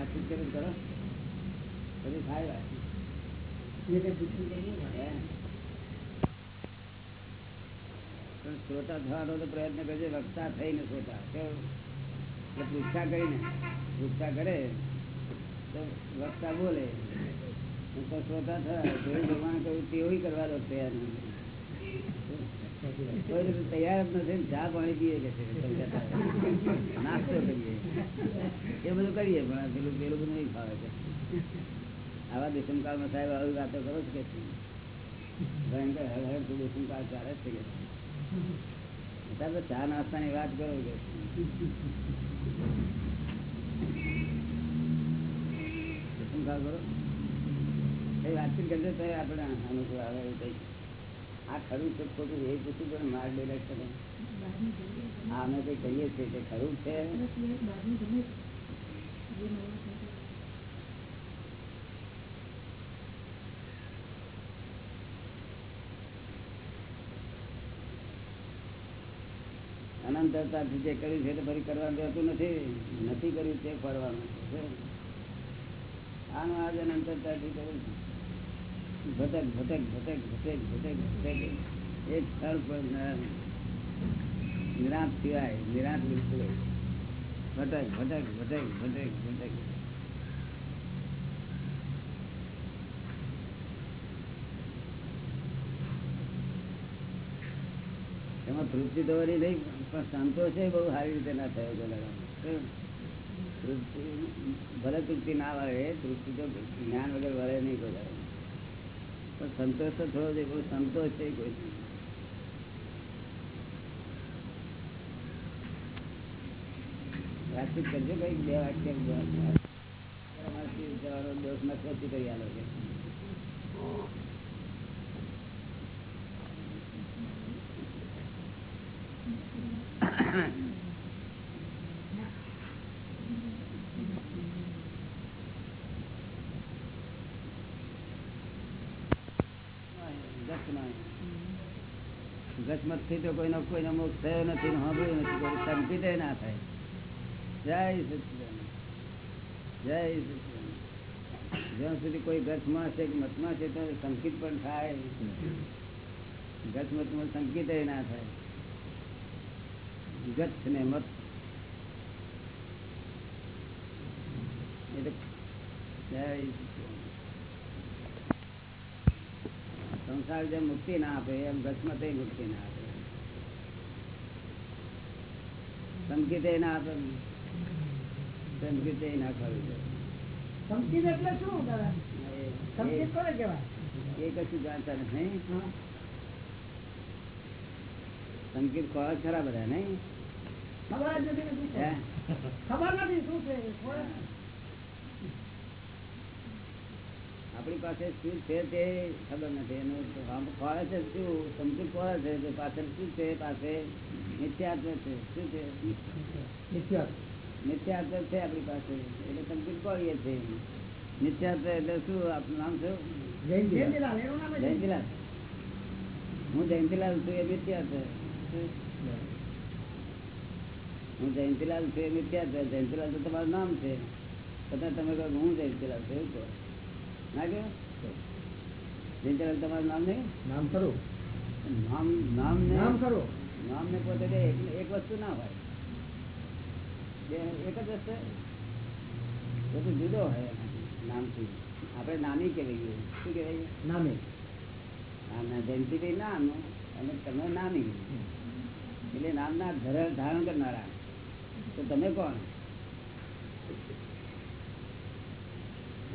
વાતચીત કરે કરો બધું થાય વાત હે? પણ શ્રોતા થવાનો તો પ્રયત્ન કરજે, વક્તા થઈને શ્રોતા કેવું? પૃચ્છા કરીને, પૃચ્છા કરે, તો વક્તા બોલે તો શ્રોતા થાય ભગવાન કહ્યું તેવું કરવા દો તૈયાર. તૈયાર નથી ચા પાણી પીએ નાસ્તો કરીએ. એ બધું કરીએ, પણ પેલું પેલું બધું નહીં ફાવે છે. આવા દુષ્મકાળમાં સાહેબ આવી વાતો કરો છો કે? ભયંકર હર તો દુષ્મકાળ ચાલે જ વાત કરો કે. દુષ્મકાળ કરો. એ વાતચીત કરજો તો આપણે અનુકૂળ આવે એવું કઈ. આ ખરું છે ખોટું એ પૂછું પણ માર ડિરેક્ટ કરે હા અમે કઈ કહીએ છીએ કે ખરું છે. અનંતરતાથી જે કર્યું છે તે ફરી કરવાનું રહેતું નથી. નથી કર્યું તે ફરવાનું છે. આનું આજ અનંતરતાથી કર્યું છે. ભટક ભટક ભટક ભટક ભટક ભટક. એક સ્થળ પર નિરાંત સિવાય, નિરાંત બિલકુલ ભટક ભટક ભટક ભટક ભટક. એમાં તૃપ્તિ તો નહીં, પણ સંતોષ બહુ સારી રીતે ના થયો છે ભલે તૃપ્તિ ના વળે તૃપ્તિ તો જ્ઞાન વગર વળે નહીં કોઈ. પણ સંતોષ તો થોડો છે કોઈ સંતોષ છે કોઈ. વાતચીત કરજો ભાઈ બે વાક્ય જવાનો દોષ નથી કરી આલો છે ગચમતથી તો કોઈનો કોઈનો મોક્ષ થયો નથી સાંભળ્યું નથી સંકિત ના થાય. જય સચિદાન જય સચિદાન જ્યાં સુધી કોઈ ગતમાં છે કે મતમાં છે તો સંકિત પણ થાય. ગચમતમાં સંકિત ના થાય. ગત ને મત. એટલે જય સચિદાન સંસાર જેમ મુક્તિ ના આપે એમ ગચમતે મુક્તિ ના આપે. સંકેતે ના આપે. સંકેતે ના ખાવી જોઈએ. સંકેત એટલે શું દાદા? એ- સંકેત એ- કોને કહેવાય? એ કશું જાણતા નથી સંકેત ખોરાક ખરા બધા નહીં? ખબર જ નથી કે શું છે. હે? ખબર નથી શું છે ખોરાક. આપણી પાસે શું છે તે ખબર નથી. એનું આમ ખોળે છે શું? સંકેત ખોળે છે તે પાછળ શું છે પાસે? નિત્યાત્વ છે. શું છે? નિત્યાત્વ. નિત્યાત્વ છે આપણી પાસે. એટલે સંકેત કોળીએ છે નિત્યાત્વ એટલે શું? આપનું નામ શું? જયંતિલાલ, એનું નામ જ જયંતિલાલ. હું જયંતિલાલ છું એ નિત્યાત્વ હું જયંતિલાલ છું એ નિત્યાત્વ જયંતિલાલ તો તમારું નામ છે. છતાં તમે કહો કે હું જયંતિલાલ છું. એવું કહો. ના કે જયંતિલાલ તમારું નામ નહીં? નામ ખરું. નામ નામ ને નામ નામ ને પોતે એક વસ્તુ ના હોય. એક જ વસ્તુ. બધું જુદો હોય નામથી. આપણે નામી કહેવાય શું કહેવાય નામે. આના જયંતિભાઈ નામ અને તમે નામી. એટલે નામના ધરણ ધારણ કરનારા. તો તમે કોણ?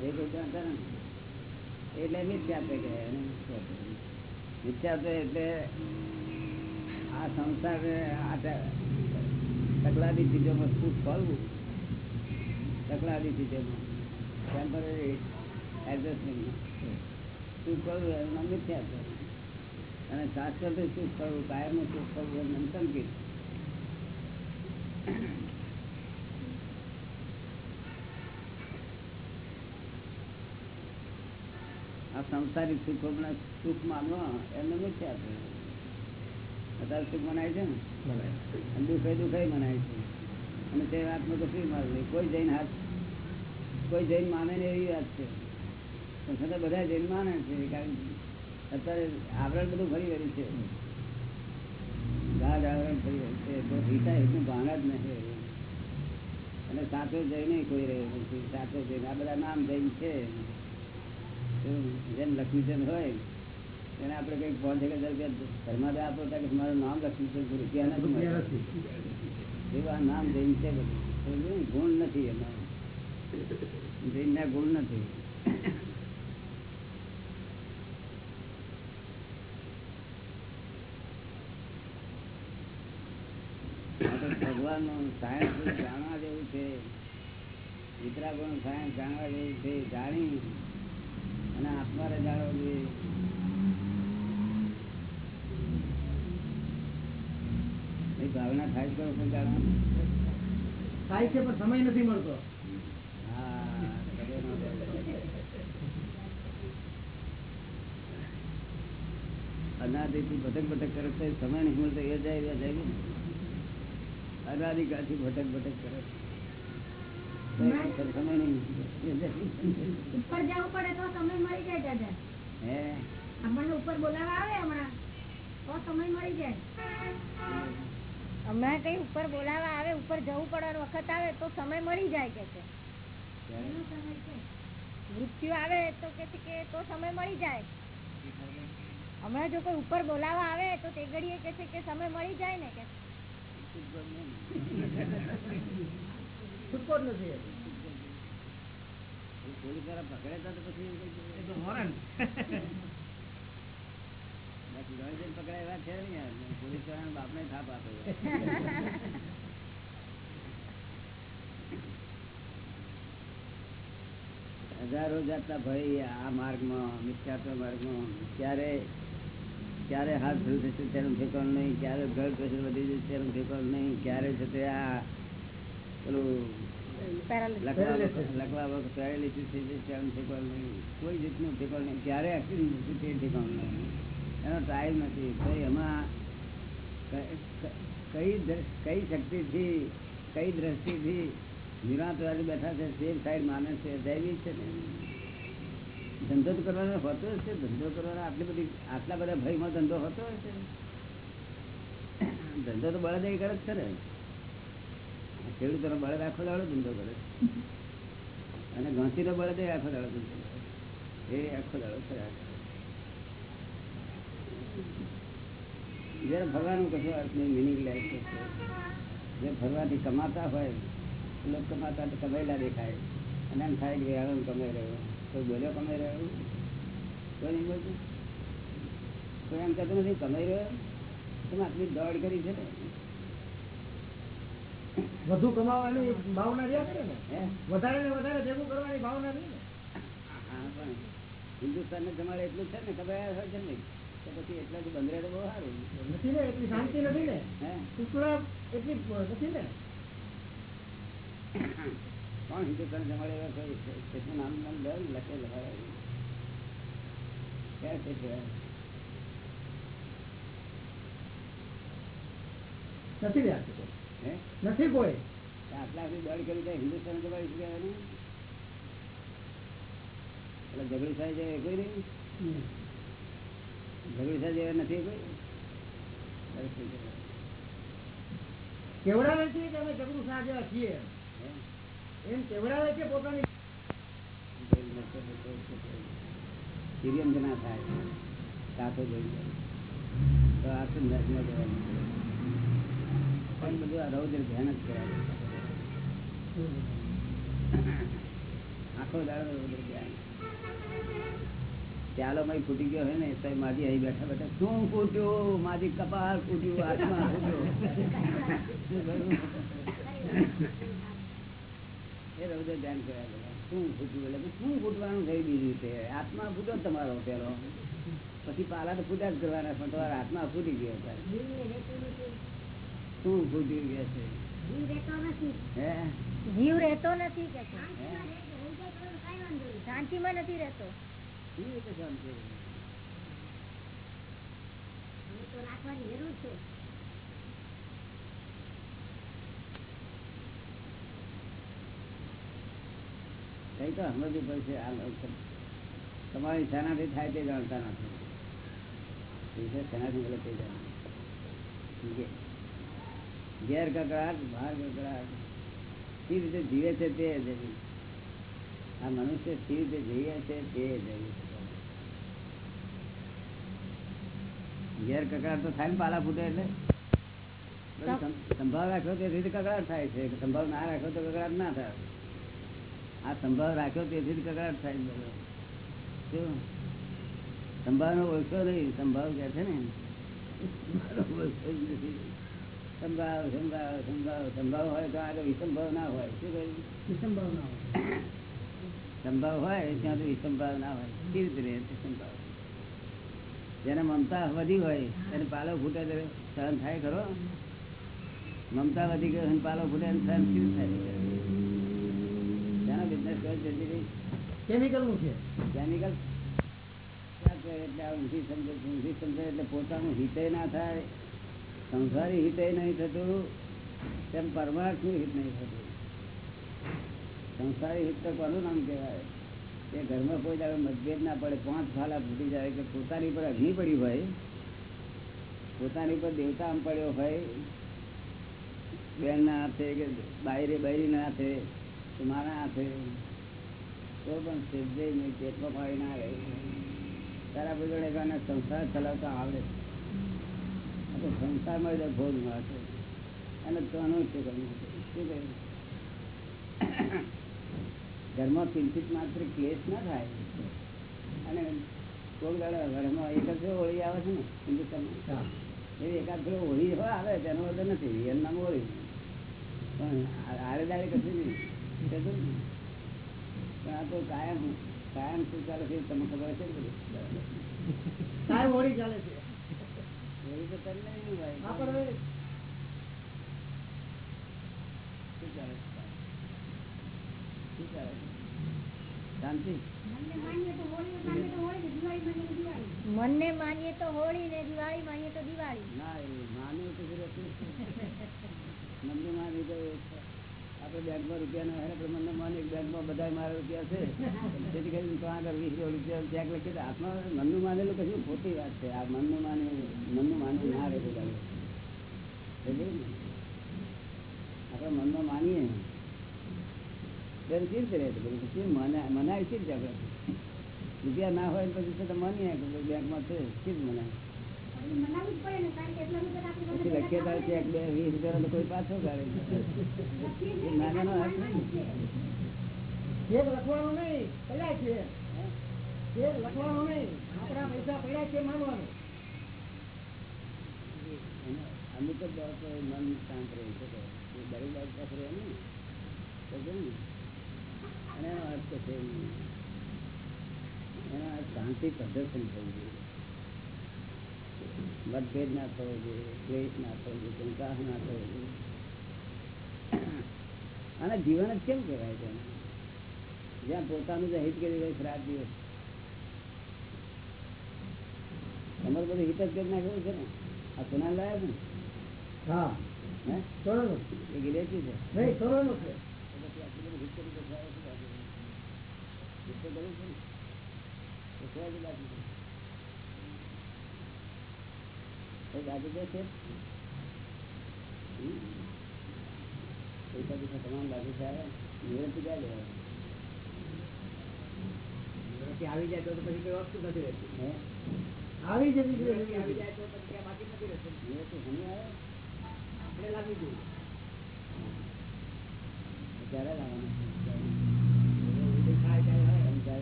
એ કોઈ જાણતા નથી. એટલે મિથ્યા કહેવાય એને. મિથ્યાત્વ એટલે આ સંસાર તકલાદી ચીજોમાં સુખ ફળવું. તકલાદી ચીજોમાં. ટેમ્પરરી એડજસ્ટમેન્ટ ફળવું એનું નામ મિથ્યાત્વ અને શાસ્ત્રથી શું કરવું? કાયમનું શું કરવું? એમ સંકેત આ સંસારિક સુખો સુખ માનવા એમને મિથ્યાત્વ અત્યારે સુખ મનાય છે ને? દુઃખે દુઃખ મનાય છે. અને તે વાતમાં કશું મારું નહીં કોઈ જૈન હાથ કોઈ જૈન માને ને એવી વાત છે. પણ છતાં બધા જૈન માને છે. કારણ અત્યારે આવરણ બધું ફરી વળ્યું છે. ગાઢ આવરણ ફરી વળ્યું છે. તો ગીતા એટલું ભાન જ નથી અને સાચો જઈને કોઈ રહ્યો નથી. સાચો જઈને આ બધા નામ જૈન છે. તો જેમ લક્ષ્મીચંદ હોય એને આપણે કંઈક પાંચ એક હજાર રૂપિયા ધર્માદા આપો કે મારું નામ લક્ષ્મીચંદ રૂપિયા નથી. એવું આ નામ જૈન છે બધું. ગુણ નથી એમાં. જૈન ના ગુણ નથી. ભગવાનનું સાયન્સ જાણવા જેવું છે. વિતરાગોનું સાયન્સ જાણવા જેવું છે જાણી અને આત્મા રજાડો જોઈએ એ. ભાવના થાય કરો છો થાય છે પણ સમય નથી મળતો. અનાદિથી ભટક ભટક કરે છે સમય નહીં મળતો એ જાય જાય. અનાદિકાળથી ભટક ભટક કરે તો એ સમય નહીં એ જાય. ઉપર જવું પડે તો સમય મળી જાય દાદા. આપણને ઉપર બોલાવા આવે હમણાં તો સમય મળી જાય. હમણાં કઈ ઉપર બોલાવા આવે ઉપર જવું પડે વખત આવે તો સમય મળી જાય કે છે. મૃત્યુ આવે તો કે છે કે તો સમય મળી જાય. હમણાં જો કોઈ ઉપર બોલાવા આવે તો તે ઘડીએ કે છે કે સમય મળી જાય ને કે. છૂટકો જ નથી પોલીસવાળા તો પછી તો પકડાય એવા છે ને યાર પોલીસ વાળાના બાપને થાપ આપે હજારો જાતના ભય આ માર્ગમાં, મિથ્યાત્વ માર્ગમાં. ક્યારે ક્યારે હાથ ધરું થશે તેનું ઠેકાણું નહીં, ક્યારે ઘર થશે વધી જશે તેનું ઠેકાણું નહીં, ક્યારે છે તે આ પેલું. લખવા બેઠા છે સેમ સાઈડ માને છે દૈવી છે ને? ધંધો તો કરવાનો હોતો હશે ધંધો કરવાનો આટલી બધી, આટલા બધા ભયમાં ધંધો હોતો હશે ધંધો તો બળદ કરે જ છે ને ખેડૂતોનો બળદ આખો દાડો ધંધો કરે. અને ઘાંસીનો બળદ આખો દાડો ધંધો કરે. એ આખો દાડો કરે. જયારે ફરવાનું કશું મિનિંગ લાઈફ જે ફરવાથી કમાતા હોય, લોકો કમાતા તો કમાયેલા દેખાય. અને એમ થાય કે હવે કમાઈ રહ્યો. કોઈ બોલ્યો કમાઈ રહ્યો? કોઈ નહીં બોલતું કોઈ એમ કહેતું નથી, કમાઈ રહ્યો? તમે આટલી દોડ કરી છે ને? વધુ કમાવાની ભાવના રહ્યા કરે ને? વધારે ને વધારે ભેગું કરવાની ભાવના રહી ને? હિન્દુસ્તાન પણ તમારે એટલું છે ને ખબર હોય છે ને? તો પછી એટલા જ બંદરે તો બહુ સારું નથી ને એટલી શાંતિ નથી ને? ટુકડા એટલી નથી ને? કોણ હિન્દુસ્તાન જમાડે એવા કોઈ નામ નામ દર લખે લખાય. ક્યાં છે? નથી રહ્યા નથી કોઈ. આટલા દોડ કરી હિન્દુસ્તાન જમાડી એટલે ઝઘડી થાય કોઈ નહીં. ઝઘડી થાય નથી કોઈ? છે. કેવડાવે છે કે અમે શાહ જેવા છીએ એમ કેવડાવે છે પોતાની સિરિયમ ના થાય. કાકો જોઈ જાય તો આ શું જવાનું. પણ બધું આ રૌદ્ર ધ્યાન જ કરાવે. આખો દાડો રૌદ્ર ધ્યાન. ચાલો મય ફૂટી ગયો હોય ને, તો માજી અહીં બેઠા બેઠા, શું ફૂટ્યો? માજી કપાળ ફૂટ્યું આત્મા ફૂટ્યો. એ રૌદ્ર ધ્યાન બધા શું ફૂટ્યું? એટલે શું ફૂટવાનું થઈ બીજી છે? આત્મા ફૂટ્યો તમારો પેલો પછી પાલા તો ફૂટ્યા જ કરવાના, પણ તમારા આત્મા ફૂટી ગયો અત્યારે શું ફૂટ્યું કે છે. જીવ રહેતો નથી. હે? જીવ રહેતો નથી કે છે? હે? શાંતિમાં નથી રહેતો. કેવી રીતે શાંતિ રાખવાની જરૂર છે. કઈ તો સમજવું પડશે આ લોકો. તમારી શેનાથી થાય તે જાણતા નથી. એ છે શેનાથી બોલે તે જાણે. ગે- ઘેર કકડાટ બહાર કકડાટ સી રીતે જીવે છે તે જવી આ મનુષ્ય સી રીતે જીવે છે તે જવી ઘેર કકડાટ તો થાય ને પાલા ફૂટે એટલે. સંભાવ રાખ્યો તે રીતે કકડાટ થાય છે. સંભાવ ના રાખ્યો તો કકડાટ ના થાય. આ સંભાવ રાખ્યો તેથી કકડાટ થાય બધો. શું? સંભાવનો ઓળખો નહીં. સંભાવ કે છે ને? નથી. સંભાવ સંભાવ સંભાવ સંભાવ હોય તો આગળ વિસંભાવ ના હોય. શું કહ્યું? વિસંભાવ ના હોય. સંભાવ હોય ત્યાં તો વિસંભાવ ના હોય. કેવી રીતે રહે સંભાવ જેને મમતા વધી હોય એને પાલો ફૂટે સહન થાય ખરો? મમતા વધી ગયો પાલો ફૂટે સહન કેવું થાય? તેનો બિઝનેસ કરો રહી છે. કેમિકલ એટલે ઊંધી સમજે ઊંધી સમજે એટલે પોતાનું હિતય ના થાય. સંસારી હિત નહીં થતું, તેમ પરમાર્થનું હિત નહીં થતું. સંસારી હિત તો કોનું નામ કહેવાય? કે ઘરમાં કોઈ દાડો મતભેદ ના પડે, પાંચ ફાલા ફૂટી જાય કે પોતાની પર અગ્નિ પડી હોય, પોતાની પર દેવતા આમ પડ્યો હોય, બેન ના હાથે કે બાયરે બાયરી ના હાથે મારા હાથે, તો પણ સિદ્ધે નહીં પેટમાં પાડી ના રહે. તારા બધા સંસાર ચલાવતા આવડે. આ તો સંસારમાં ભોગ મળે અને તોનું છે શું કહ્યું? ઘરમાં કિંચિત માત્ર કેસ ના થાય. અને કોઈ દાડો ઘરમાં એક જ હોળી આવે છે ને હિન્દુસ્તાનમાં. એવી એકાદ હોળી હોય આવે તેનો અર્થ નથી. રિયલ નામ હોળી. પણ આડે દાડે કશું નહીં. કશું નહીં. પણ આ તો કાયમ કાયમ શું ચાલે છે તમને ખબર છે કાયમ હોળી ચાલે છે. હોળી તો મનને માનીએ તો હોળી માનીએ ને દિવાળી, માનીએ તો દિવાળી. મનને માનીએ ને દિવાળી માનીએ તો દિવાળી ના એ માનવું તો ફિર બેંક માની આપણે રૂપિયા ના હોય આપણે મને બેંકમાં બધા મારા રૂપિયા છે. તેથી કરીને તો આગળ વીસ રૂપિયા ચેક લખી હાથમાં મનનું માનેલું કશું ખોટી વાત છે. આ મનનું માને, મનનું માનવું ના રહે બધા આપણે મનમાં માનીએ. ત્યારે છે મનાય ચીજ આપણે? રૂપિયા ના હોય પછી તો માનીએ બેંકમાં છે. ચીજ મનાય? પછી લખીએ તારે ચેક બે વીસ રૂપિયા તો કોઈ પાછો કાઢે એ નાનાનો ચેક લખવાનો નહીં પડ્યા છે. ચેક લખવાનો નહીં આપણા પૈસા પડ્યા છે માનવાનું અને અમુક મન શાંત રહે છે એ દરેક બાજુ પાસે રહે ને? અને એનો અર્થ છે એનો અર્થ શાંતિ પ્રદર્શન થઈ જોઈએ મતભેદ ના થવો જોઈએ દ્વેષ ના થવો જોઈએ ચિંતા ના થવો જોઈએ. અને જીવન જ કેમ કહેવાય છે? જ્યાં પોતાનું જે હિત કરી રહ્યું રાત દિવસ. તમારું બધું હિત જ કરી નાખ્યું છે ને? આ સુના લાયા છે ને? હા. એ ગિલેટી છે? નહીં સોનાનું છે. હિત કરી તો કરવું છે તમામ ક્યાં લેવાય આવી જાય તો પછી કોઈ વસ્તુ નથી રહેતી. આવી જતી આવી જાય તો પછી બાકી નથી રહેતું? આપણે લાગી ગયું ક્યારે લાવવાનું?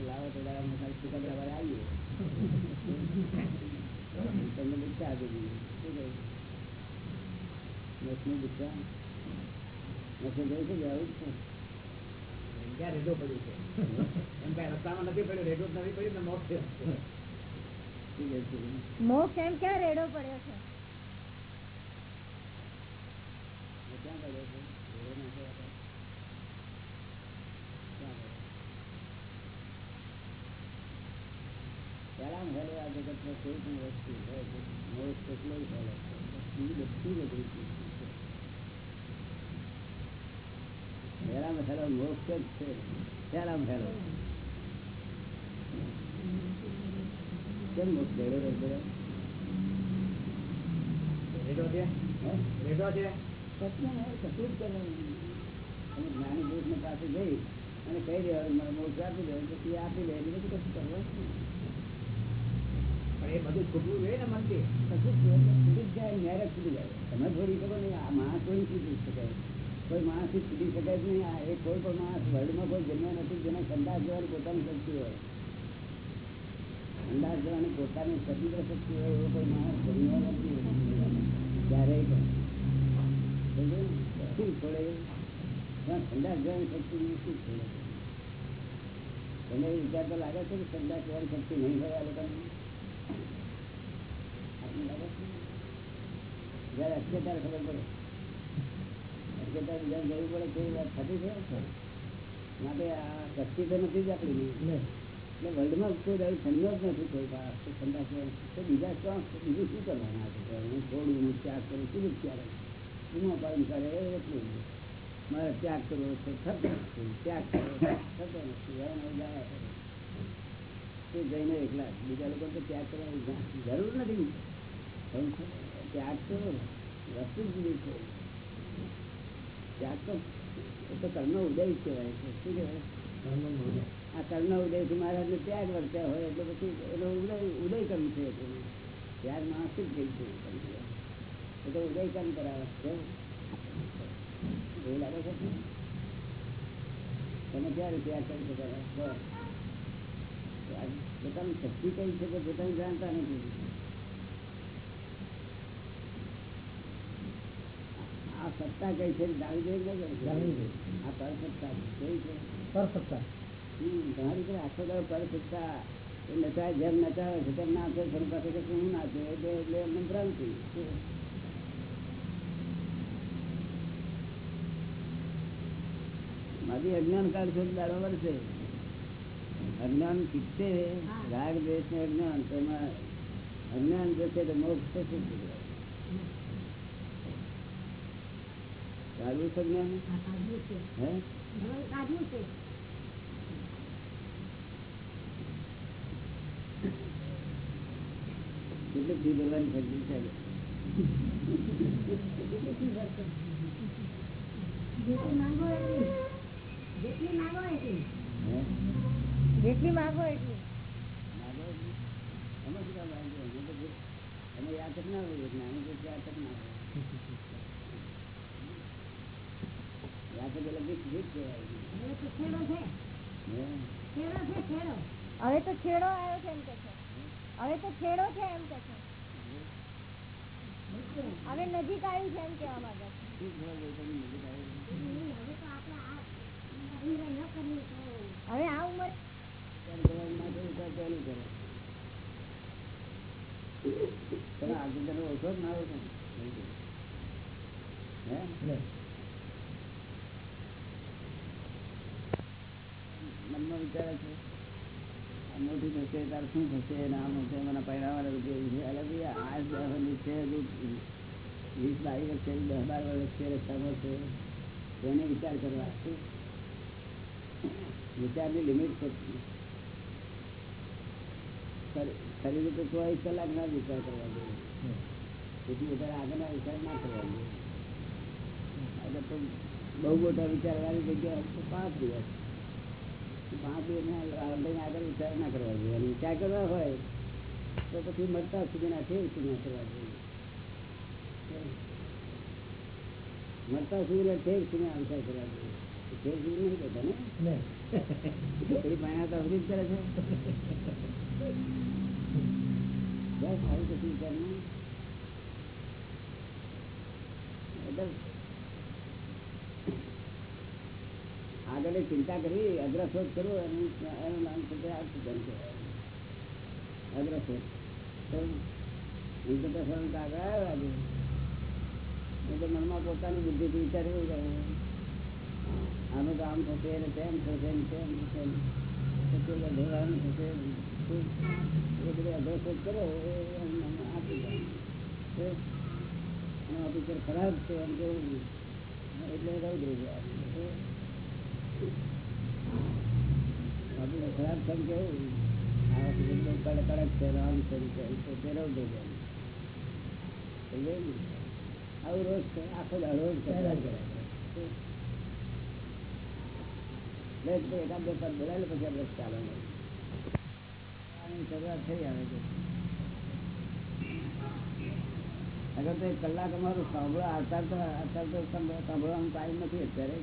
લાવો તો આવીએ. તમને દીક્ષા આપી દીધી નસની દીક્ષા નસને જોયું છે આવું છે રેડો પડ્યું છે એમ કાંઈ રસ્તામાં નથી પડ્યું રેડો નથી પડ્યું ને મોક્ષ છે મોક્ષ એમ ક્યાં રેડો પડ્યો છે? ક્યાં પડ્યો છે ઘોડો ના છે આપણે. ક્યાં પડ્યો? પહેલા હેલો આ જગતમાં કોઈ પણ વસ્તુ નહીં. જ્ઞાની પુરુષને પાસે જઈ અને કહી દેવાનું મોક્ષ આપી દે પછી આપી દે એટલે કશું કરવાનું એ બધું છૂટવું જોઈએ ને મનથી. કશું જ નહીં. છૂટી જ જાય મેરેજ છૂટી જાય. તમે છોડી શકો નહીં, આ માણસ કોઈ છૂટી શકાય કોઈ માણસથી છૂટી શકાય જ નહીં. આ એ કોઈ પણ માણસ વર્લ્ડમાં કોઈ જન્મ નથી જેને સંદાસ જવાની પોતાની શક્તિ હોય. સંદાસ જવાની પોતાની સ્વતંત્ર શક્તિ હોય એવો કોઈ માણસ જન્મ્યો નથી. ક્યારેય પણ. સમજો ને? શું છોડે? પણ સંદાસ જવાની શક્તિ નહીં, શું છોડે? તમે એ વિચાર તો લાગે છે કે સંદાસ જવાની શક્તિ નહીં હોય આ લોકોને. આપણને લાગે છે જયારે અટકે ત્યારે ખબર પડે. અટકે ત્યારે બીજાને જરૂર પડે તે વાત થતી છે. માટે આ શક્તિ તો નથી જ આપણી એટલે વર્લ્ડમાં કોઈ નથી તો બીજા શું બીજું શું કરવાના છે? હું છોડું હું ત્યાગ કરું શું ત્યારે કરે? એટલું મારે ત્યાગ કરવો છે થતો નથી. ત્યાગ કરવો થતો નથી. હવે જાય કરે. તે જઈને એકલા બીજા લોકો તો ત્યાગ કરવાની જરૂર નથી. ત્યાગ તો વસ્તુ જ જુદી છે. ત્યાગ તો એ તો કર્મનો ઉદય કહેવાય છે. શું કહેવાય? આ કર્મ ઉદયથી મહારાજ ત્યાગ વર્ત્યા હોય એટલે પછી એનો ઉદય ઉદય કર્મ છે એ. ત્યાગ માણસ જ થઈ છે. એ તો ઉદય કર્મ કરાવે છે. એવું લાગે છે તમે ક્યારે ત્યાગ કરી શકાય પોતાની શક્તિ કઈ છે કે પોતાની જાણતા નથી? આ સત્તા કઈ છે? જાણવી જોઈએ. આ પર સત્તા કઈ છે? પર તમારી આખો દાડો એ નચાય જેમ નચાવે છે તેમ નાચે છે પાસે કે હું નાચે એટલે એટલે એમને ભ્રાંતિ. મારી અજ્ઞાન કાળ છે દાડો વર્ષે અજ્ઞાન શીખશે રાગ દેશ ને અજ્ઞાન. તેમાં અજ્ઞાન જશે તો મોક્ષ થશે સારું છે? જ્ઞાન હે કાઢવું છે. કેટલી ફી ભરવાની ફરજી છે? જેટલી માંગો એટલી. જેટલી માંગો એટલી. હે? જેટલી માંગો એટલી માગો એટલી? એમાં શું કામ વાંધો? અમે તો જે- અમે યાદ જ ના હોય જ્ઞાની તો યાદ જ ના હોય યાદ જ એટલે ગીત ગીત કહેવાય હવે તો છેડો છે હે? છેડો છે છેડો હવે તો છેડો આવ્યો છે એમ કે છે હવે તો છેડો છે એમ કે છે હવે નજીક આવ્યું છે એમ કેવા માંગે છે શું ખબર હોય તમને નજીક આવે? હવે આ ઉંમર મનમાં મોટી થશે તાર શું થશે નામ થશે મને જેવું છે એટલે ભાઈ આ જ દસ છે વીસ બાવીસ વર્ષ છે દસ બાર વર્ષ છે રસ્તામાં છે એને વિચાર કરવા વિચારની લિમિટ છે. શરીરે તો ચોવીસ કલાક ના વિચાર કરવા જોઈએ. તેથી વધારે આગળના વિચાર ના કરવા જોઈએ. એટલે તો બહુ મોટા વિચારવાની જગ્યા તો પાંચ દિવસ. પાંચ દિવસ આગળ વિચાર ના કરવા જોઈએ. અને વિચાર કરવા હોય તો પછી મળતા સુધીના છે ના કરવા જોઈએ. મળતા સુધીના ઠેર સુધી વિચાર કરવા જોઈએ. ઠેર સુધી નહીં કહેતા ને? એ પાણા તો અવધિ કરે છે. બસ સારું કશું વિચાર નહીં એટલે આગળ ચિંતા કરી અગ્રશોધ કરવો એનું નામ છે. અર્થધન કહેવાય અગ્રશોધ આગળ આવ્યો આજે એ તો મનમાં પોતાની બુદ્ધિથી વિચાર્યું આનું આમ થશે તેમ થશે તેમ થશે ઢેરાનું થશે ખરાબ છે એમ કેવું એટલે રહી ખરાબ થમ કેવું કડક છે રામ છે છે, તો. સમજાયું ને? આવું રોજ છે આખો રોજ કરે. લે એકાદ બે પદ બોલાય પછી આપણે ચાલો છે. અગર તો એક કલાક અમારું સાંભળો અત્યારે તો અત્યારે તો સાંભળ- સાંભળવાનો ટાઈમ નથી અત્યારે.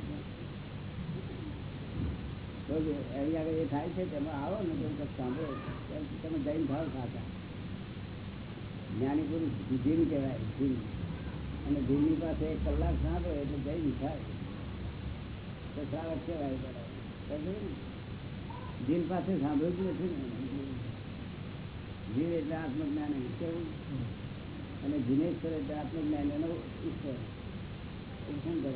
એની આગળ એ થાય છે તમે આવો ને તો સાંભળો. તમે જૈન ભાવ ખાતા. જ્ઞાની પુરુષ ધીમ કહેવાય ધીમ અને ધીમની પાસે એક કલાક સાંભળો એટલે જૈન થાય. તો શ્રાવક કહેવાય બરાબર. સમજ્યું પાસે સાંભળ્યું જ નથી ને જીવ એટલે આત્મજ્ઞાન કેવું અને જીનેશ્વર એટલે આત્મજ્ઞાન એનો ઈશ્વર શું કરે?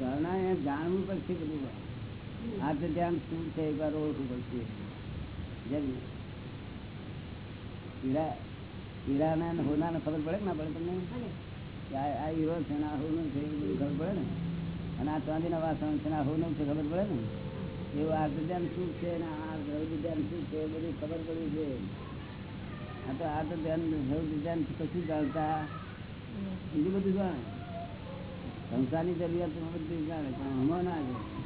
ધારણા એ જાણવું પડશે બધું. આ ધ્યાન શું છે, એક વાર ઓળખવું પડશે. જેમ હીરા હીરાના હોનાને ખબર પડે ને પડે તમને? બીજું બધું જાણે સંસારની જરૂરિયાત બધું જાણે પણ હમણાં ના છે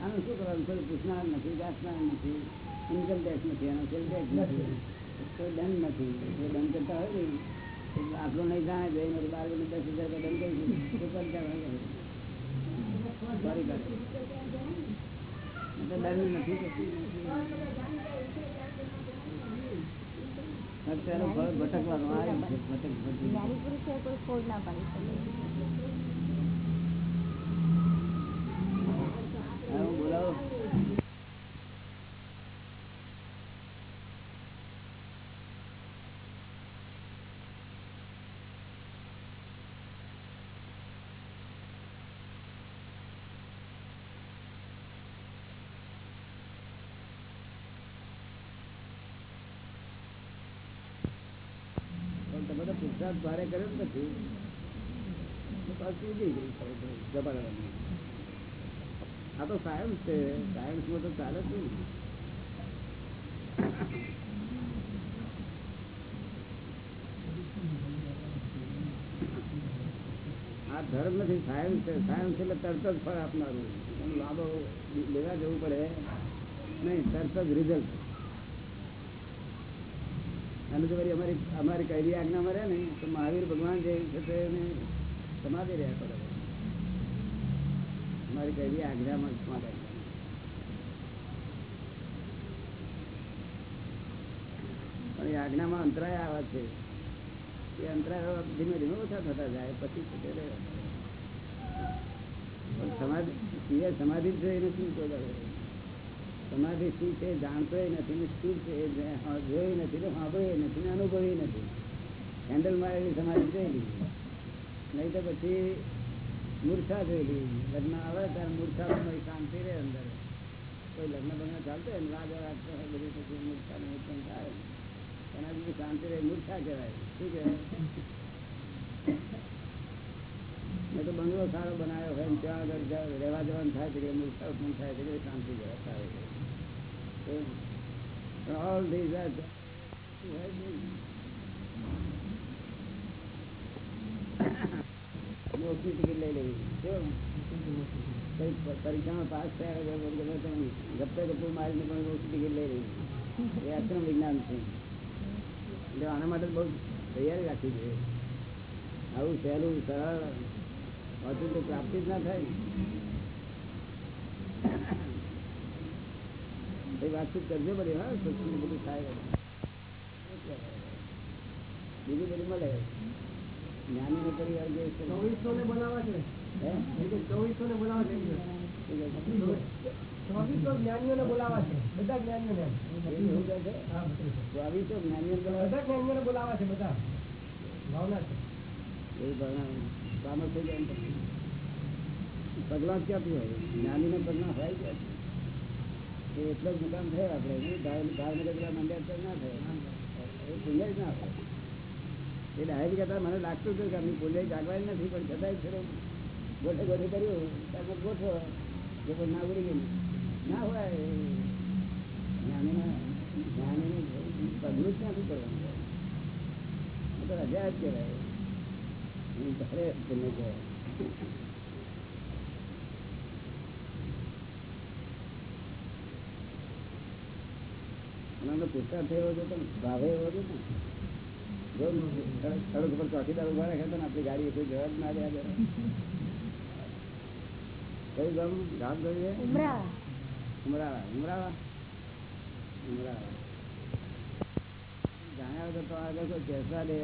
આનું શું કરવાનું? કોઈ પૂછનાર નથી જાચનાર નથી. ઇન્કમ ટેક્સ નથી, એનો સેલ ટેક્સ નથી. કોઈ દંડ નથી. એ દંડ કરતા હોય ને આટલું નહીં જાણે જઈને બાર મહિને દસ હજાર દંડ કરી ભટકવાનું કરતા હોય ભટક કરે એટલે દંડ નથી કશું નથી. અત્યારે ફળ ભટકવાનું આવ્યું છે ભટક ભટક જ્ઞાની પુરુષે કોઈ ખોટ ના પાડી શકે હા, હું બોલાવો પણ તમે તો પુરસાદ ભારે જ નથી. આ તો સાયન્સ છે. સાયન્સમાં તો ચાલે જ આ ધર્મ નથી, સાયન્સ છે. સાયન્સ એટલે તરત જ ફળ આપનારું. લાભો લેવા જવું પડે. નહીં, તરત જ રિઝલ્ટ અને જો વળી અમારી અમારી કઈ આજ્ઞામાં રહે ને, તો મહાવીર ભગવાન જે છે તે સમાધિ રહ્યા કરે. અમારી કઈ આજ્ઞામાં સમાધાન પણ એ આજ્ઞામાં અંતરાય આવે છે. એ અંતરાય ધીમે ધીમે ઓછા થતા જાય, પછી પણ સમાધિ સમાધિ જ એને શું કોઈ. સમાધિ શું છે, જાણતોય નથી ને શું છે જોઈ નથી ને સાંભળ્યું નથી ને અનુભવી નથી. હેન્ડલ મારેલી સમાધિ જોયેલી નહીં તો પછી મૂર્છા જોયેલી લગ્ન આવે ત્યારે મૂર્છામાં શાંતિ રહે અંદર. કોઈ લગ્ન બગ્ન ચાલતો હોય રાજા રાખતો હોય બધી પછી મૂર્છા ને થાય. એના બીજું શાંતિ રહે, મૂર્છા કહેવાય. શું કહેવાય? મેં તો બંગલો સારો બનાવ્યો હોય ત્યાં આગળ રહેવા જવાનું થાય છે મૂર્છા ઉત્પન્ન થાય છે શાંતિ જવા સારી પણ all these are. મોટી ટિકિટ લઈ લેવી પરીક્ષામાં પાસ થયા ગપ્પે ગપ્પે મારીને પણ મોટી ટિકિટ લઈ લેવી એ આશ્રમ વિજ્ઞાન છે એટલે આના માટે બહુ તૈયારી રાખવી જોઈએ આવું સહેલું સરળ હતું તો પ્રાપ્તિ જ ના થાય એ વાતચીત કરજો બધી હા સત્સંગ બધું થાય બીજું બધું મળે. જ્ઞાની નો પરિવાર જે છે ચોવીસો ને બોલાવા છે? ચોવીસો ને બોલાવા છે. ચોવીસો જ્ઞાનીઓને બોલાવા છે. બધા જ્ઞાનીઓને. એ છે? ચોવીસો જ્ઞાનીઓ બધા જ્ઞાનીઓને બોલાવા છે બધા. ભાવના છે. એવું ભણાવે. કામ જ થઈ જાય ને પછી. પગલા જ ક્યાંથી હોય? જ્ઞાની ને પગલા હોય ક્યાંથી? એ એટલો જ મુકામ થયો આપણે. ભાવનગર પેલા તો ના થયો. જ ના હોય એ ડાયરી કરતા મને લાગતું હતું કે અમે પુણ્ય જાગવાની નથી, પણ છતાંય થોડું ગોઠે ગોઠે કર્યું. ત્યારે ગોઠવો જે કોઈ ના ઉડી ગયું. ના હોય. જ્ઞાનીને જ્ઞાનીને પગલું જ નથી કરવાનું? તો રજા જ કહેવાય. ઘરે પુણ્ય કહેવાય અમને પુસ્તક થયો હતો પણ ભાવે એવો હતો ને જો સડક સડક ઉપર ચોકીદાર ઊભા રાખે તો આપણી ગાડી કોઈ જવાબ ના દે કયું ગામ? ગામ કયું છે ઉમરાળા. ઉમરાળા? ઉમરાળા. જાણ્યા વગર તો આગળ કોઈ કહેતા દે.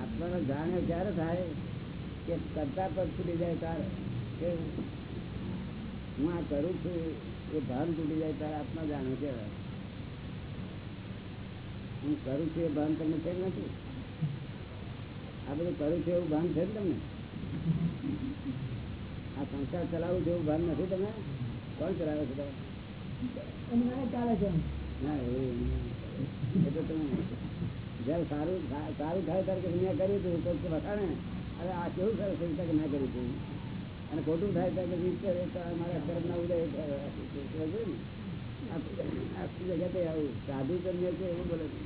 આત્માનો જાણ્યો ક્યારે થાય કે કરતા પર છૂટી જાય તારે? કે હું આ કરું છું? એ ભાન તૂટી જાય ત્યારે આત્મા જાણે કહેવાય હું કરું છું એ ભાન તમને છે નથી? આ બધું કરું છું એવું ભાન છે તમને? આ સંસાર ચલાવું છું એવું ભાન નથી તમે કોણ ચલાવે છે તમે ચાલે છે ના એવું એટલે એ તો તમે જયારે સારું સારું થાય ત્યારે મેં કર્યું હતું વખાણે. અરે આ કેવું સરસ કે મેં કર્યું હતું અને ખોટું થાય ત્યારે કે વિચાર એ તો મારા કર્મના ઉદય થયો. સમજ્યો ને? આખું આખું જગતે આવું સાધુ કર્મ છે એવું બોલે છે.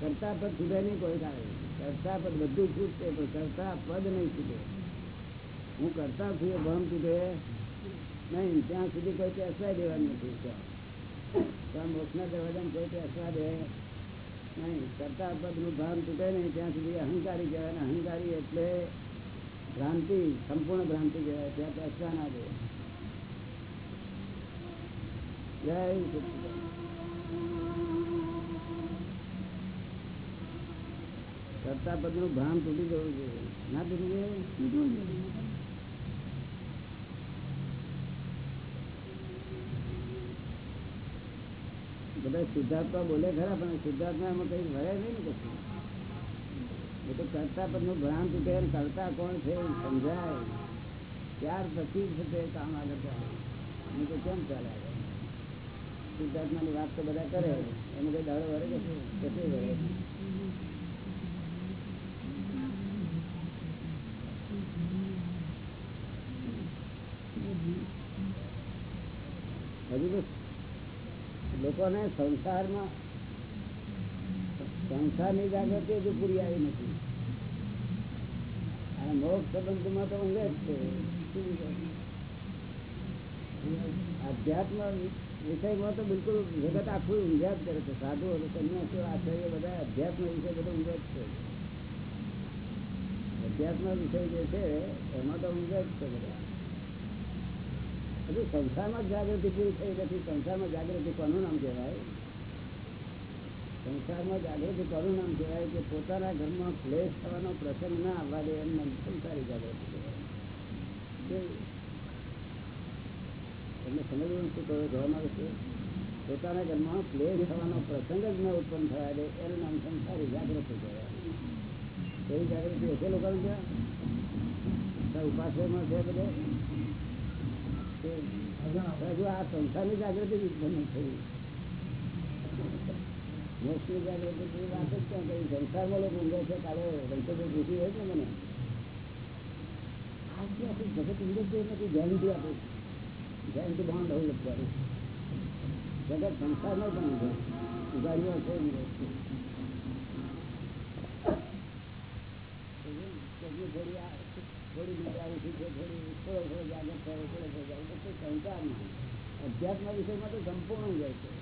કરતા પદ છૂટે નહીં કોઈ કાળે કરતા પદ બધું છૂટશે, પણ કરતા પદ નહીં છૂટે હું કરતા છું એ ભમ છૂટે નહીં ત્યાં સુધી કોઈ પેસવા દેવાનું નથી ત્યાં ત્યાં મોક્ષના દરવાજામાં કોઈ પેસવા દે નહીં કરતા પદનું ભાન તૂટે નહીં ત્યાં સુધી અહંકારી કહેવાય ને અહંકારી એટલે ભ્રાંતિ સંપૂર્ણ ભ્રાંતિ કહેવાય ત્યાં પેસવા ના દે જય. કરતા પદનું ભાન તૂટી જવું જોઈએ. ના તૂટી જાય બધા સિદ્ધાર્થમાં બોલે ખરા પણ સિદ્ધાર્થમાં એમાં કઈ વળે નહીં ને કશું. એ તો કરતા પદનું ભ્રાંત તૂટે ને કરતા કોણ છે એ સમજાય ત્યાર પછી જ તે કામ આગળ ચાલે નહીં તો કેમ ચાલે આગળ? સિદ્ધાર્થમાંની વાત તો બધા કરે એમાં કઈ દાડો વળે કે કશે વળે નહીં. હજુ તો લોકોને સંસારમાં સંસારની જાગૃતિ હજુ પૂરી આવી નથી અને મોક્ષ સંબંધમાં તો જ છે? અધ્યાત્મ વિષયમાં તો બિલકુલ જગત આખું ઊંઘ્યા જ કરે છે. સાધુ સંન્યાસીઓ આચાર્ય બધા અધ્યાત્મ વિષય બધો ઊંઘે જ છે. અધ્યાત્મ વિષય જે છે, એમાં તો ઊંઘે જ છે બધા. હજુ સંસારમાં જાગૃતિ પૂરી થઈ નથી. સંસારમાં જાગૃતિ કોનું નામ કહેવાય? સંસારમાં જાગૃતિ કરું નામ કહેવાય કે પોતાના ઘરમાં ક્લેશ થવાનો પ્રસંગ ના આવવા દે એમ સંસારી જાગૃતિ કહેવાય? તમને સમજવું શું કહો જોવા માંગે છે? પોતાના ઘરમાં ક્લેશ થવાનો પ્રસંગ જ ન ઉત્પન્ન થવા દે એનું નામ સંસારી જાગૃતિ કહેવાય. એવી જાગૃતિ હશે લોકોને ત્યાં? ઉપાસમાં છે બધે? હજુ આ સંસારની જાગૃતિ ઉત્પન્ન થઈ મોક્ષની જાગૃતિ ની વાત જ ક્યાં કરી સંસારમાં લોકો ઊંઘે છે કાલે રણછોડભાઈ પૂછી હોય ને મને આખી આખી જગત ઊંઘે છે નથી ગેરંટી આપે ગેરંટી બાંધ હોય લખવાનું જગત સંસારમાં પણ ઊંઘે ઉગાડીઓ છે ઊંઘે છે કોઈની થોડી આ થોડી નિદ્રા ઉઠી છે થોડી થોડો થોડો જાગૃત થયો થોડો થોડો જાગૃત બધું સંસારમાં અધ્યાત્મ વિષયમાં તો સંપૂર્ણ ઊંઘાય છે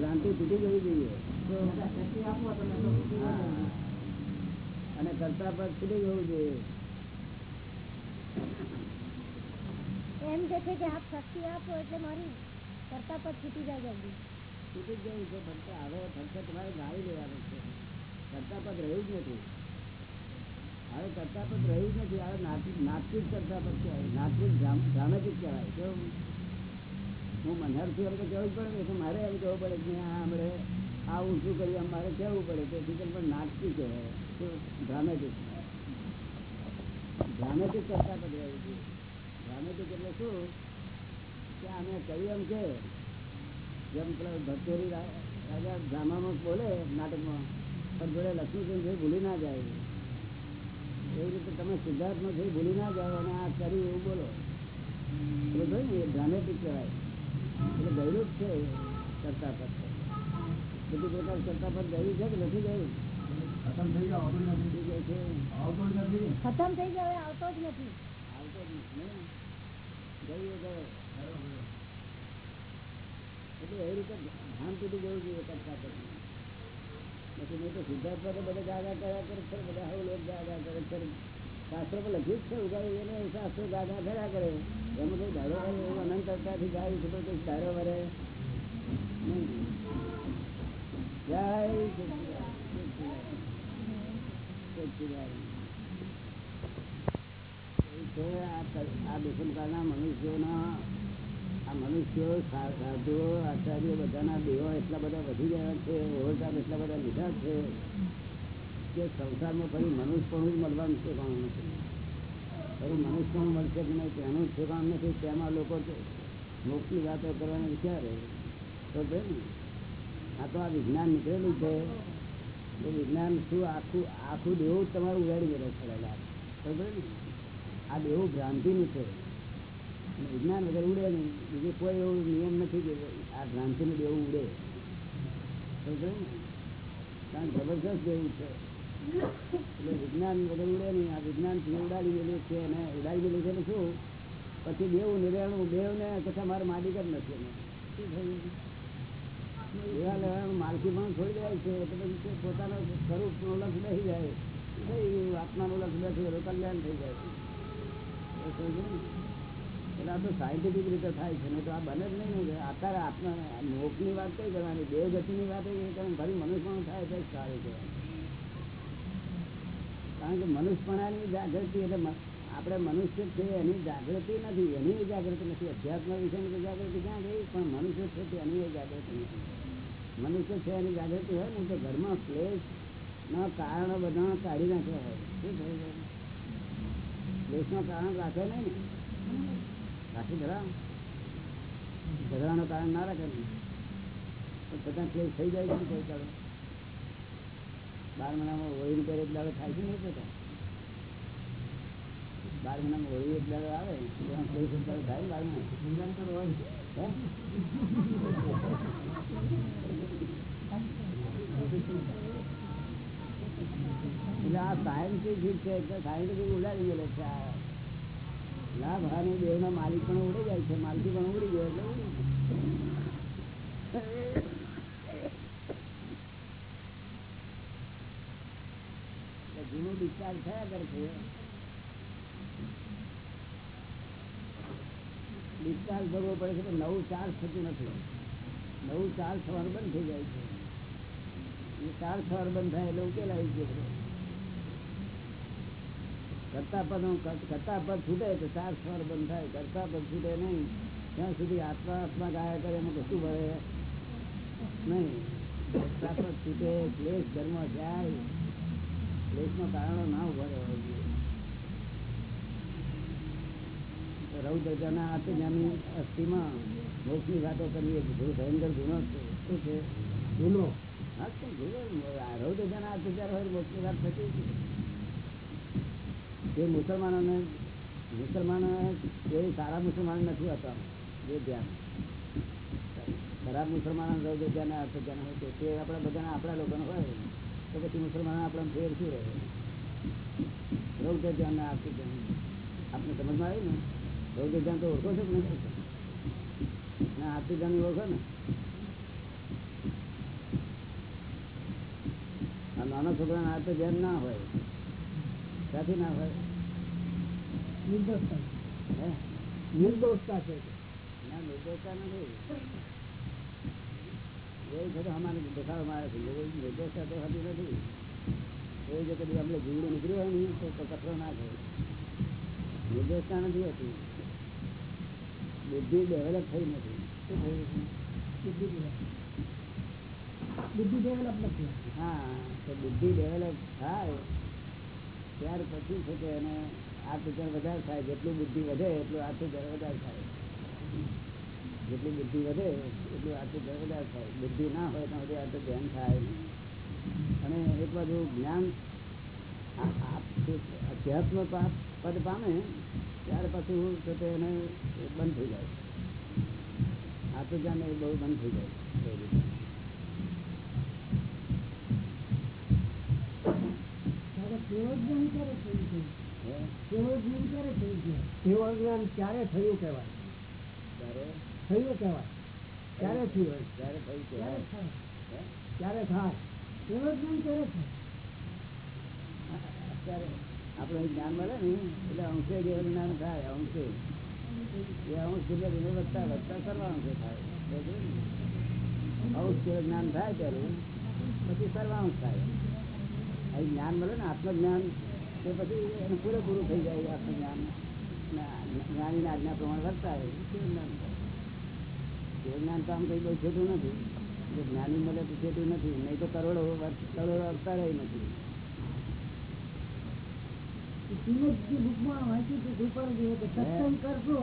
ભ્રાંતિ તૂટી જવી જોઈએ. પૂરી. અને કરતા પર છૂટી જવું જોઈએ. એમ કે છે કે આપ શક્તિ આપો એટલે મારી કરતા પર છૂટી જાય જલ્દી. તૂટી જ ગયું છે ફક્ત હવે ફક્ત તમારે ગાળી લેવાનું છે. કરતા પદ રહ્યું જ નથી. હવે કરતા પદ રહ્યું જ નથી હવે નાસ્તિક નાસ્તિક કરતા પદ કહેવાય. નાસ્તિક ડ્રામેટિક કહેવાય. કેવું? હું મનહર છું એમ તો કહેવું પડે ને મારે એમ કહેવું પડે કે આ હમણે આ ઊંચું આમ મારે કહેવું પડે કે ટીચર પણ નાટકી કહેવાય ડ્રામેટિક ડ્રામેટિક કરતા રહેવું જોઈએ. ડ્રામેટિક એટલે શું? કે અમે કહ્યું એમ કે, જેમ પેલા ભક્તોરી રાજા ડ્રામામાં બોલે નાટકમાં, પણ જોડે લક્ષ્મીચંદ ભાઈ ભૂલી ના જાય. એવી રીતે તમે સિદ્ધાર્થમાં જઈ ભૂલી ના જાઓ અને આ કર્યું એવું બોલો. ભાઈ ને, એ ડ્રામેટિક કહેવાય. એટલે ગયેલું જ છે કરતા પદ બધી પ્રકાર કરતા પદ ગયું છે કે નથી ગયું? ખતમ થઈ ગયો આવતો જ નથી. શું કહે છે આવતો જ નથી. ખતમ થઈ ગયો હવે આવતો જ નથી. આવતો જ નથી ને ગયું એ ગયો એટલે એ રીતે ભાન તૂટી જવું જોઈએ કરતા પદ પછી નહીં તો સિદ્ધાર્થ પર બધા ગાગા કર્યા કરે છે બધા હવે લોક ગાગા કરે છે. શાસ્ત્રો પર લખ્યું જ છે, ઉગાડી, એને શાસ્ત્રો ગાગા કર્યા કરે. એમાં કઈ ધારો વરે એવું અનંતરતાથી ગાયું છે, પણ કઈ સારો વરે. આ દુષ્મકાળના મનુષ્યોના આ મનુષ્યો સાધુઓ આચાર્યો બધાના દેવા એટલા બધા વધી ગયા છે ઓવરટાપ એટલા બધા લીધા છે કે સંસારમાં ફરી મનુષ્યપણું જ મળવાનું ઠેકાણું નથી ફરી મનુષ્યપણું મળશે કે નહીં તેનું ઠેકાણું નથી, તેમાં લોકો મોક્ષની વાતો કરવાની વિચારે. તો છે ને, આ તો આ વિજ્ઞાન નીકળેલું છે. એ વિજ્ઞાન શું આખું આખું દેવું તમારું ઉગાડી ગયેલું પડેલા ખબર ને, આ દેવું ભ્રાંતિનું છે. વિજ્ઞાન વગર ઉડે નહીં. બીજું કોઈ એવો નિયમ નથી કે આ ભ્રાંતિનું દેવું ઉડે. સમજો ને? કારણ જબરજસ્ત દેવું છે. એટલે વિજ્ઞાન ઉડે નહીં આ વિજ્ઞાન ઉડાડી ગયેલું છે અને ઉડાડી ગયેલું છે શું? પછી દેવું નિર્યાણું દેવ ને કથા મારે માલિક જ નથી માલકી પણ છોડી દેવાય છે એટલે પછી પોતાનો લક્ષ બેસી જાય. થઈ આત્માનું લક્ષ બેસી કલ્યાણ થઈ જાય? એટલે આ તો સાયન્ટિફિક રીતે થાય છે ને તો આ બને જ નહીં ને. અત્યારે આત્મા ની વાત કઈ કરવાની? દેવ ગતિની વાત કઈ કરવાની? ફરી મનુષ્યપણું થાય તો સારું છે કારણ કે મનુષ્યપણાની જાગૃતિ એટલે આપણે મનુષ્ય છે એની જાગૃતિ નથી, એની જાગૃતિ નથી. અધ્યાત્મ વિશેની જાગૃતિ ક્યાં ગઈ પણ મનુષ્ય છે એની જાગૃતિ નથી. મનુષ્ય છે એની જાગૃતિ હોય ને તો ઘરમાં ક્લેશ ના કારણો બધા કાઢી નાખ્યા હોય શું થયું? ક્લેશનું કારણ રાખે નહીં ને? રાખી ધરા ઝઘડાનું કારણ ના રાખે ને? તો બધા ક્લેશ થઈ જાય છે કોઈ કાળે બાર મહિનામાં હોળીનું પહેરે એક દાડો થાય છે ને એ બાર મહિનામાં હોળી એક દાડો આવે દાડો થાય બાર મહિના નિરંતર હોય? એટલે આ સાયન્ટિફિક છે એટલે સાયન્ટિફિક ઉડાડી ગયેલો છે. આ લાભ હાનિ દેવનો માલિક પણ ઉડી જાય છે માલિકી પણ ઉડી ગયો એટલે ઉડી ગયો. એટલે જૂનું ડિસ્ચાર્જ થયા કરે છે. ડિસ્ચાર્જ ભરવો પડે છે, પણ નવું ચાર્જ થતું નથી. નવું ચાર્જ થવાનું બંધ થઈ જાય છે. ચાર્જ થવાનું બંધ થાય એટલે ઉકેલ આવી ગયો કરતા પદ કરતા પદ છૂટે તો ચાર્જ થવાનું બંધ થાય. કરતા પદ છૂટે નહીં. ત્યાં સુધી આત્મા આત્મા ગાયા કરે એમાં કશું ભરે નહીં. કરતા પદ છૂટે, ક્લેશ ધર્મ જાય. ક્લેશનો કારણો ના ઊભા રહેવા જોઈએ. આત્મજ્ઞાની અસ્થિમાં મોક્ષની વાતો કરવી એ ભયંકર ગુનો છે. શું છે? ગુનો? હા તો ગુનો. આ રૌદ્ર હોય મોક્ષની વાત થતી જ નથી. જે મુસલમાનોને મુસલમાનો એ સારા મુસલમાન નથી હોતા. એ ધ્યાન. ખરાબ મુસલમાનો રૌદ્ર જના આત્મજ્ઞાન હોય છે તે આપણા બધાના આપણા લોકોનો હોય. તો પછી મુસલમાન આપણા ફેર શું રહે? રૌદ્ર ધ્યાન. આત્મજ્ઞાન આપણે સમજમાં આવ્યું ને? રૌદ્ર ધ્યાન તો ઓળખો છો કે નથી? ના આરતી ધ્યાન ઓળખો ને? આ નાના છોકરાના આરતી ધ્યાન ના હોય ક્યાંથી ના હોય? નિર્દોષતા. હે? નિર્દોષતા છે. ના નિર્દોષતા નથી. એ છે તો અમારે દેખાડો મારે છે એ નિર્દોષતા તો હતી નથી. એ જો કદી આપણે જીવડું નીકળ્યું હોય ને તો તો કચરો ના થાય. નિર્દોષતા નથી હોતી. બુદ્ધિ ડેવલપ થઈ નથી. શું થયું બુદ્ધિ ડેવલપ બુદ્ધિ ડેવલપ નથી હા તો બુદ્ધિ ડેવલપ થાય ત્યાર પછી છે કે એને આત્મજન વધારે થાય. જેટલું બુદ્ધિ વધે એટલું આત્મજન વધારે થાય. જેટલી બુદ્ધિ વધે એટલું આટલું વધારે થાય. બુદ્ધિ ના હોય તો બધું આટલું ધ્યાન થાય અને એક બાજુ જ્ઞાન અધ્યાત્મ પદ પામે ત્યાર પછી તો એને બંધ થઈ જાય. આત્મજ્ઞાન એ બહુ બંધ થઈ જાય. કેવો જ્ઞાન ક્યારે થયું છે? જ્ઞાન ક્યારે થયું છે? જ્ઞાન ક્યારે થયું કહેવાય? ત્યારે થયું કહેવાય. ક્યારે થયું? ત્યારે થયું? ક્યારે. થાય? ક્યારે થાય? એવું જ્ઞાન ક્યારે થાય? અત્યારે આપણે જ્ઞાન મળે ને એટલે અંશે જેવું જ્ઞાન થાય અંશે. એ અંશ એટલે ધીમે વધતા વધતા સર્વાંશે થાય. અંશ જેવું જ્ઞાન થાય ત્યારે પછી સર્વાંશ થાય. અહીં જ્ઞાન મળે ને આત્મજ્ઞાન તો પછી એનું પૂરેપૂરું થઈ જાય આત્મજ્ઞાન. અને જ્ઞાનીની આજ્ઞા પ્રમાણે વર્તા હોય કેવું જ્ઞાન થાય કેવું જ્ઞાન કામ કઈ બહુ છેટું નથી. જો જ્ઞાની મળે તો છેટું નથી. નહીં તો કરોડો વર્ષ કરોડો અવતારે નથી. બુકમાં વાંચ્યું હતું કૃપાળુજીએ સત્સંગ કરશો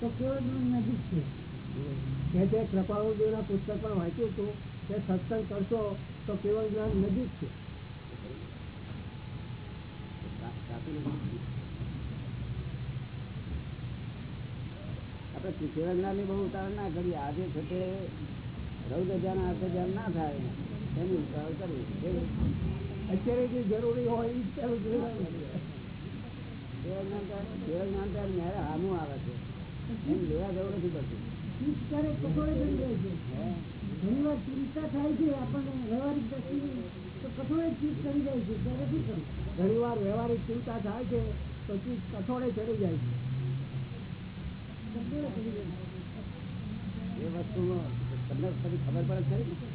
તો કેવળ નજીક છે. તે વાંચ્યું હતું કે સત્સંગ કરશો તો કેવળ જ્ઞાન નજીક છે સાચું નથી. આપણે બહુ ઉતાવળ ના કરી આજે છે તે રૌદ્ર ધ્યાન આર્થ ધ્યાન ના થાય. એની ઉતાવળ કરવી અત્યારે જે જરૂરી હોય એ હામું આવે છે. એમ લેવા જવું નથી પડતું. જાય છે. ઘણી વાર ચિંતા થાય છે આપણને વ્યવહારિક દ્રષ્ટિએ તો કઠોળે ચીજ ચડી જાય છે. ત્યારે શું કરવું ઘણી વાર વ્યવહારિક ચિંતા થાય છે તો ચીજ કઠોળે ચડી જાય છે. એ વસ્તુ તમને પછી ખબર પડે છે કે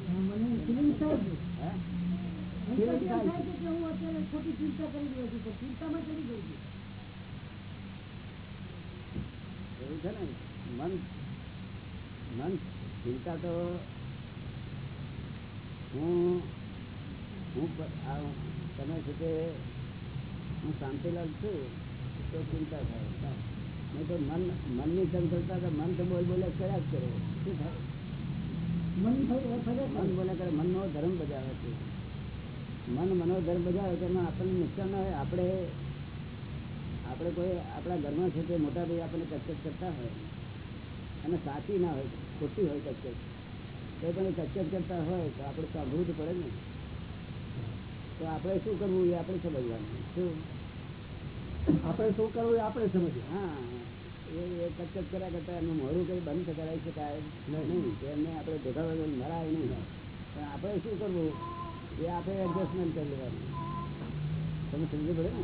એવું છે ને મન મન ચિંતા તો હું હું તમે છે તે હું શાંતિલાલ છું તો ચિંતા થાય. નહીં તો મન મનની ચંચળતા તો મન તો બોલ બોલે કર્યા જ કરે. શું થાય? મન મન બોલે કરે મનનો ધર્મ બજાવે છે. મન મનોધર્મ બજાવે તો એમાં આપણને નુકસાન ના હોય. આપણે આપણે કોઈ આપણા ઘરમાં છે તે મોટા ભાઈ આપણને કચકચ કરતા હોય. અને સાચી ના હોય ખોટી હોય કચકચ તો પણ કચકચ કરતા હોય તો આપણે સાંભળવું તો પડે ને. તો આપણે શું કરવું એ આપણે સમજવાનું. શું? આપણે શું કરવું એ આપણે સમજીએ. હા. એ કચકચ કર્યા કરતા એનું મોડું કંઈ બંધ કરાવી શકાય નહીં એમને આપણે ભેગા વગર મરાય નહીં પણ આપણે શું કરવું? એ આપણે એડજસ્ટમેન્ટ કરી લેવાનું. તમે સમજી પડે ને?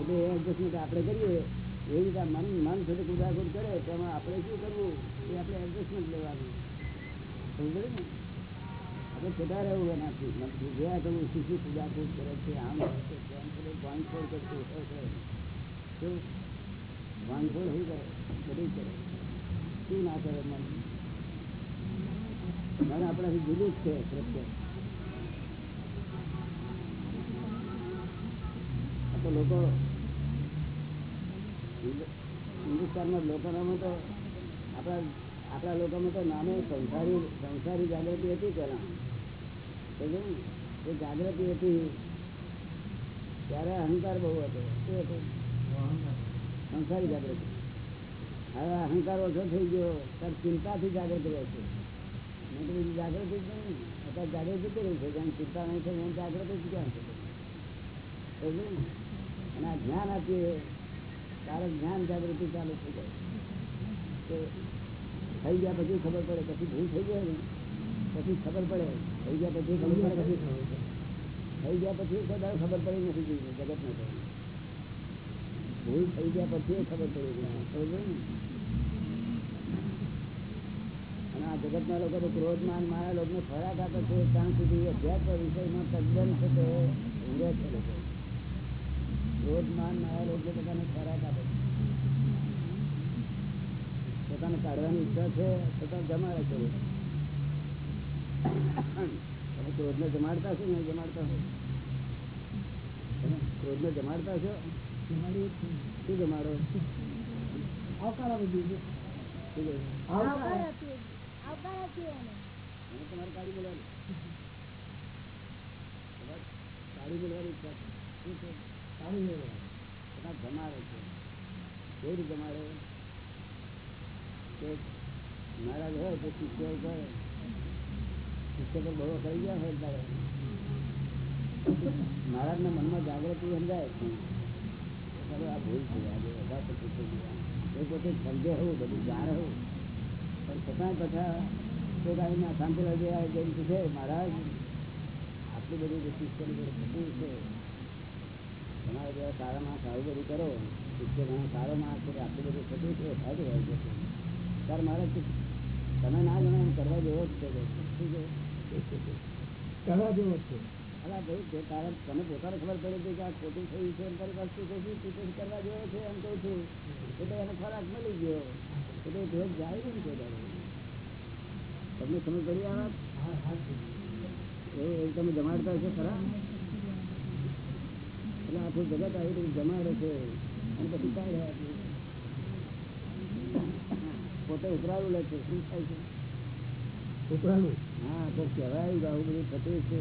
એટલે એ એડજસ્ટમેન્ટ આપણે કરીએ, એવી રીતે મન મન સાથે કુદાકુદ કરે તેમાં આપણે શું કરવું? એ આપણે એડજસ્ટમેન્ટ લેવાનું. સમજ ને? આપણે છેટા રહેવું એનાથી. મન જોયા કરવું શું કરે છે, આમ કરે છે કરે ભાંગફોડ કરતું શું? ભાંગફોડ શું કરે બધું કરે. શું ના કરે મન મન આપણાથી જુદું જ છે, પ્રત્યે. તો લોકો હિન્દુસ્તાનના લોકોનામાં તો આપણા આપણા લોકોમાં તો નામે સંસારી સંસારી જાગૃતિ હતી પેલા? એ જાગૃતિ હતી, ત્યારે અહંકાર બહુ હતો. શું હતો? સંસારી જાગૃતિ. હવે અહંકાર ઓછો થઈ ગયો ત્યારે ચિંતાથી જાગૃતિ રહે છે. બીજી જાગૃતિ જ નહીં. અત્યારે જાગૃતિ કરી છે? જેમ ચિંતા નહીં થાય એમ જાગૃતિ જ ક્યાં છે? ને? અને આ જ્ઞાન આપીએ તારે જ્ઞાન જાગૃતિ ચાલુ થઈ જાય. તો થઈ ગયા પછી ખબર પડે પછી ભૂલ થઈ જાય ને પછી ખબર પડે. થઈ ગયા પછી ખબર પડે. પછી થઈ ગયા પછી કદાચ ખબર પડી નથી જગત ને ભૂલ થઈ ગયા પછી ખબર પડી ને? અને આ જગતના લોકો ક્રોધ માન મારા લોકો ખોરાક આપે છે, ત્યાં સુધી અધ્યાત્મ વિષયમાં તદ્દન છે તો ક્રોધ માન મારા લોકો પોતાને ખોરાક આપે છે પોતાને કાઢવાની ઈચ્છા છે છતાં જમાડે છે. તમે ક્રોધને જમાડતા છો નહીં જમાડતા છો તમે ક્રોધને જમાડતા છો. મહારાજ હોય તો શિષ્ય ઉપર શિષ્ય પર કરી ગયા હોય ત્યારે મહારાજના મનમાં જાગૃતિ સમજાય ચાલો આ ભૂલ છે આજે બધા તો એ પોતે જેમ પૂછે મહારાજ આટલું બધું જોડે થતું છે તમારે જેવા સારા માણસ આવું બધું કરો શિક્ષક સારો માણસ છે આટલું બધું થતું છે સારું હોય છે ત્યારે મારે તમે ના ગણો કરવા જેવો જ છે છે. કરવા જેવો જ છે. તે તને પોતાને ખબર પડે કે આ ખોટું થયું છે એમ તારી પાસે શું કહું છું તું કંઈ કરવા જેવો છે એમ કહું છું એટલે એને ખોરાક મળી ગયો. એટલે ભેદ જાય નહીં છે તમને સમજ પડી આવ્યા એવું તમે જમાડતા છો ખરા? એટલે આખું જગત આવી રીતે જમાડે છે. અને પછી કાંઈ રહ્યા. પોતે ઉતરાવું લે છે શું થાય છે? ઉપરાનું હા તો કહેવાય આવું બધું થતું છે.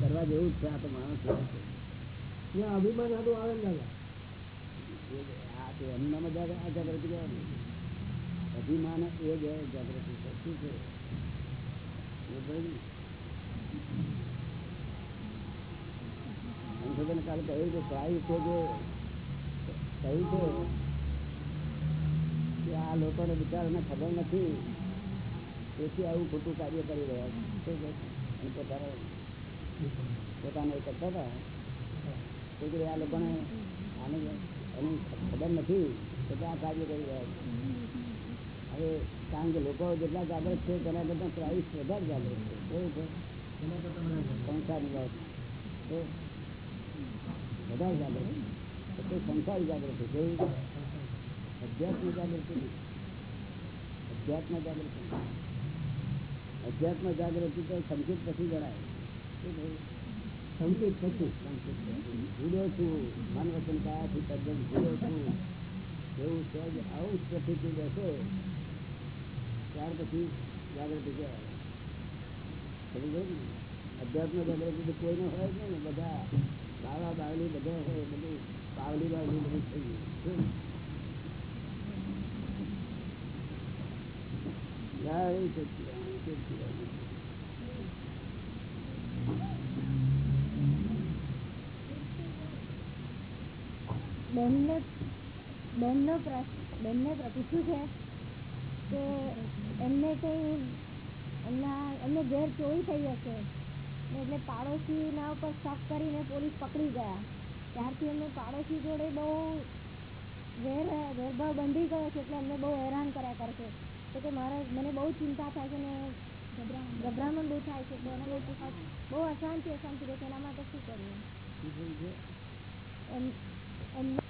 કરવા જેવું છે, આ તો માણસ છે. અભિમાન આડું આવે ને. એનું નામ આ જાગૃતિ અભિમાન એ જ જાગૃતિ છે શું છે? સંશોધન કાલે કહ્યું કે સાહિત્ય જે કહ્યું છે, કે આ લોકોને બિચારાને ખબર નથી, તેથી આવું ખોટું કાર્ય કરી રહ્યા છે. છે? અને પોતાને પોતાને એ કરતા હતા. તો કે આ લોકોને આને એની ખબર નથી તો કે આ કાર્ય કરી રહ્યા છે. હવે કારણ કે લોકો જેટલા જાગૃત છે, તેના કરતાં ક્રાઇસ્ટ વધારે જાગૃત છે. કેવું છે? સંસારની વાત તો વધારે જાગૃત છે. તો સંસારી જાગૃતિ કેવી અધ્યાત્મ જાગૃતિ અધ્યાત્મ જાગૃતિ અધ્યાત્મ જાગૃતિ તો સંકેત પછી જણાય. જુદો છું જુદો ને? અધ્યાત્મ જાગૃતિ તો કોઈને હોય ને, બધા બાવળા બાવલી બધા હોય, બધું બાવલી બાવલી બધું થઈ ગયું? જય સચ્ચિદાનંદ. બેનને બેનનો પ્રશ્ન બેનને પૂછ્યું છે કે એમને કઈ એમના એમને ઘેર ચોરી થઈ હશે. એટલે પાડોશીના ઉપર શક કરીને પોલીસ પકડી ગયા. ત્યારથી એમને પાડોશી જોડે બહુ વેર વેરભાવ બંધી ગયો છે એટલે એમને બહુ હેરાન કર્યા કરશે તો કે મારે મને બહુ ચિંતા થાય છે ને ગભરામણ. બહુ થાય છે. એને બહુ બહુ અશાંતિ અશાંતિ રહે છે. એના માટે શું કરવું? એમ એમને